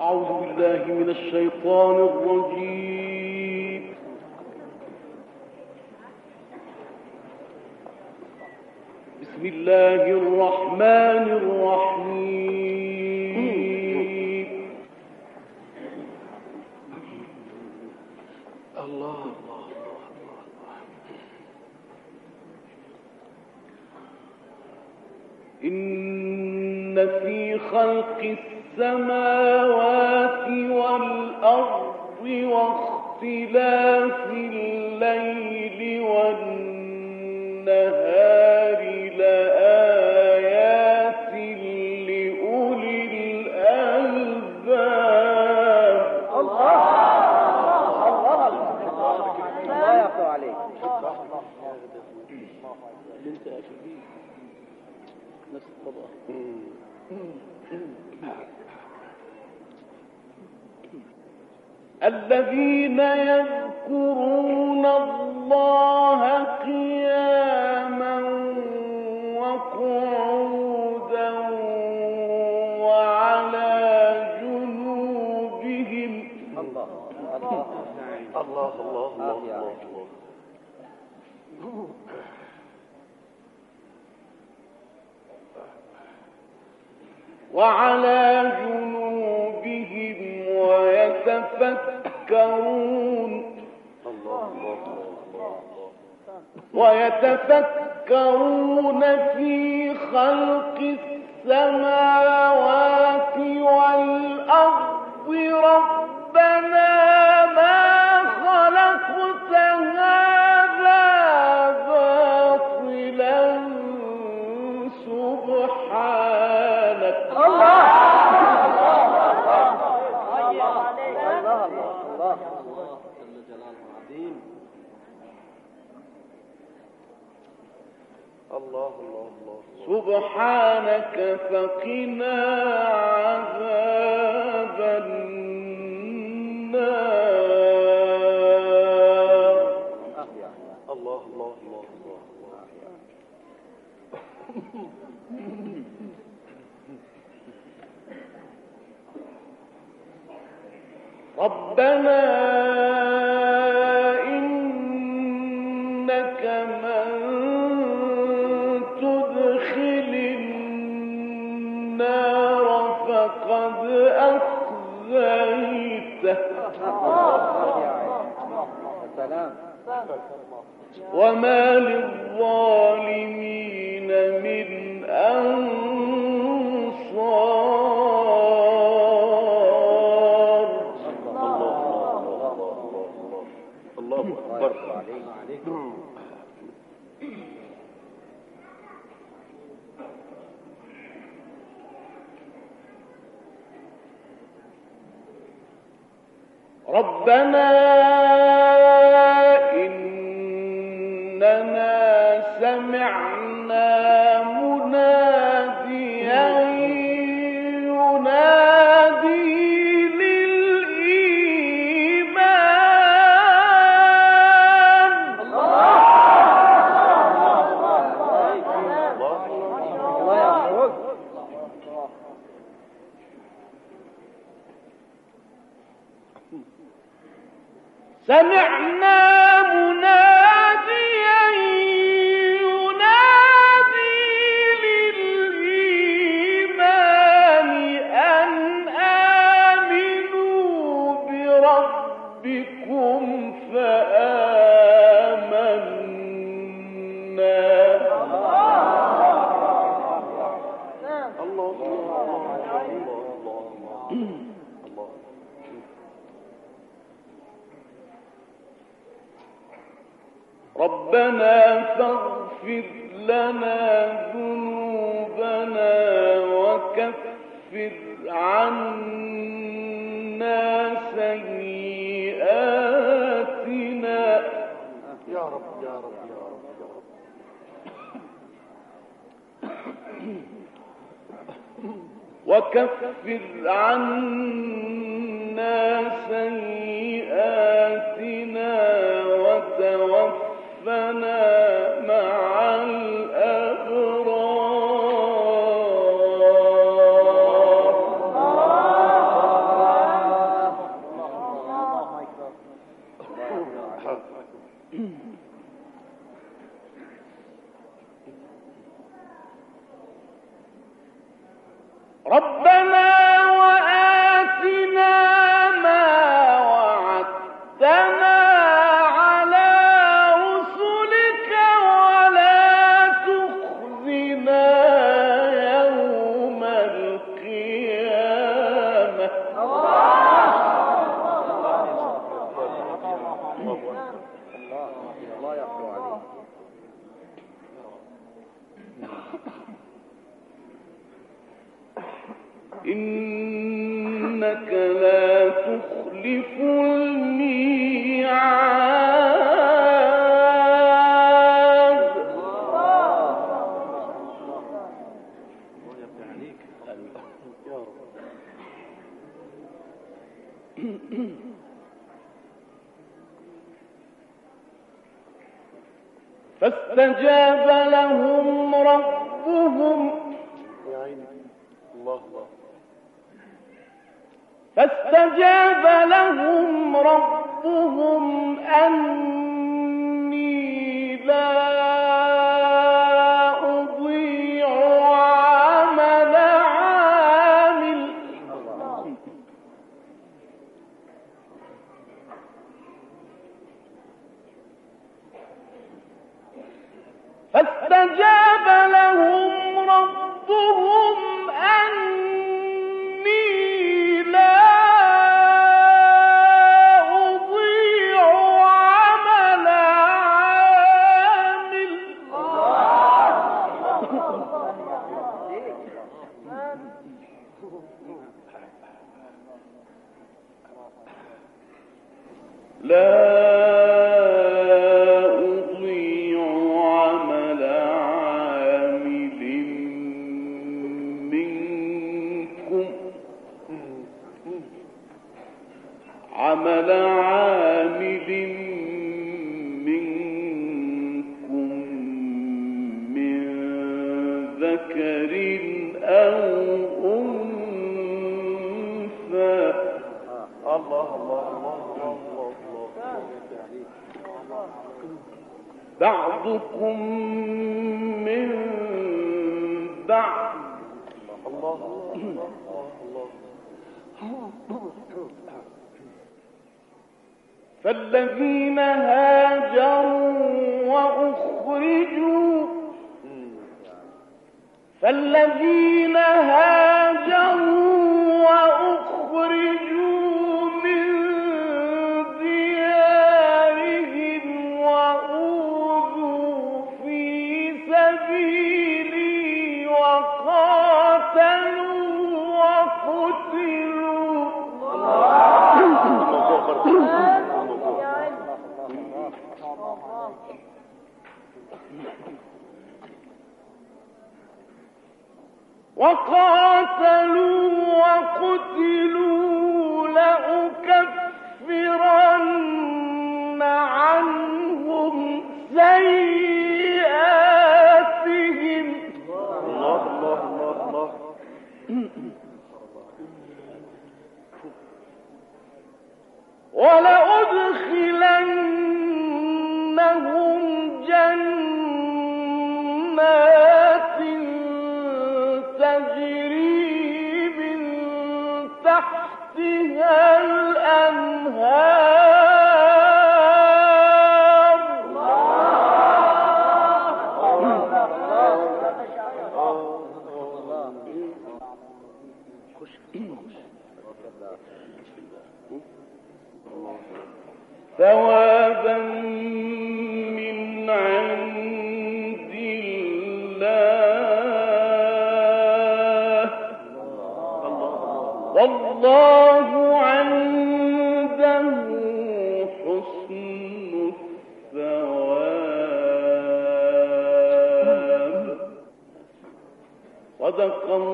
أعوذ بالله من الشيطان الرجيم. بسم الله الرحمن الرحيم. الله إن في خلق السماوات والأرض واختلاف الليل والنهار لآيات لأولي الألباب. الله. الله الله يقطع عليك نفس الطبقة الذين يذكرون الله قياما وقعودا وعلى جنوبهم الله الله الله الله الله الله. الله وعلى جنوبهم ويتفكرون. ويتفكرون في خلق السماوات والأرض. ربنا الله الله الله سبحانك فقنا عذاب النار. الله الله الله الله. ربنا سلام وما للظالمين من أنصار. الله الله أكبر. ربنا إننا سمعنا سمعنا ربنا فاغفر لنا ذنوبنا وكفر عنا سيئاتنا. يا رب يا رب يا رب يا رب. وكفر عنا سيئاتنا لا يخلو عليه إن فاستجاب لهم ربهم. فاستجاب لهم ربهم أني لا ذكر أو أنثى. الله الله الله بعضكم من بعض. الله الله فالذين هاجروا وأخرجوا فالذين هاجروا وأخرجوا من ديارهم وأوذوا في سبيلي وقاتلوا وقتلوا. وقاتلوا وقتلوا لأكفرن ثوابا من عند الله. والله عنده حسن الثواب. صدق الله.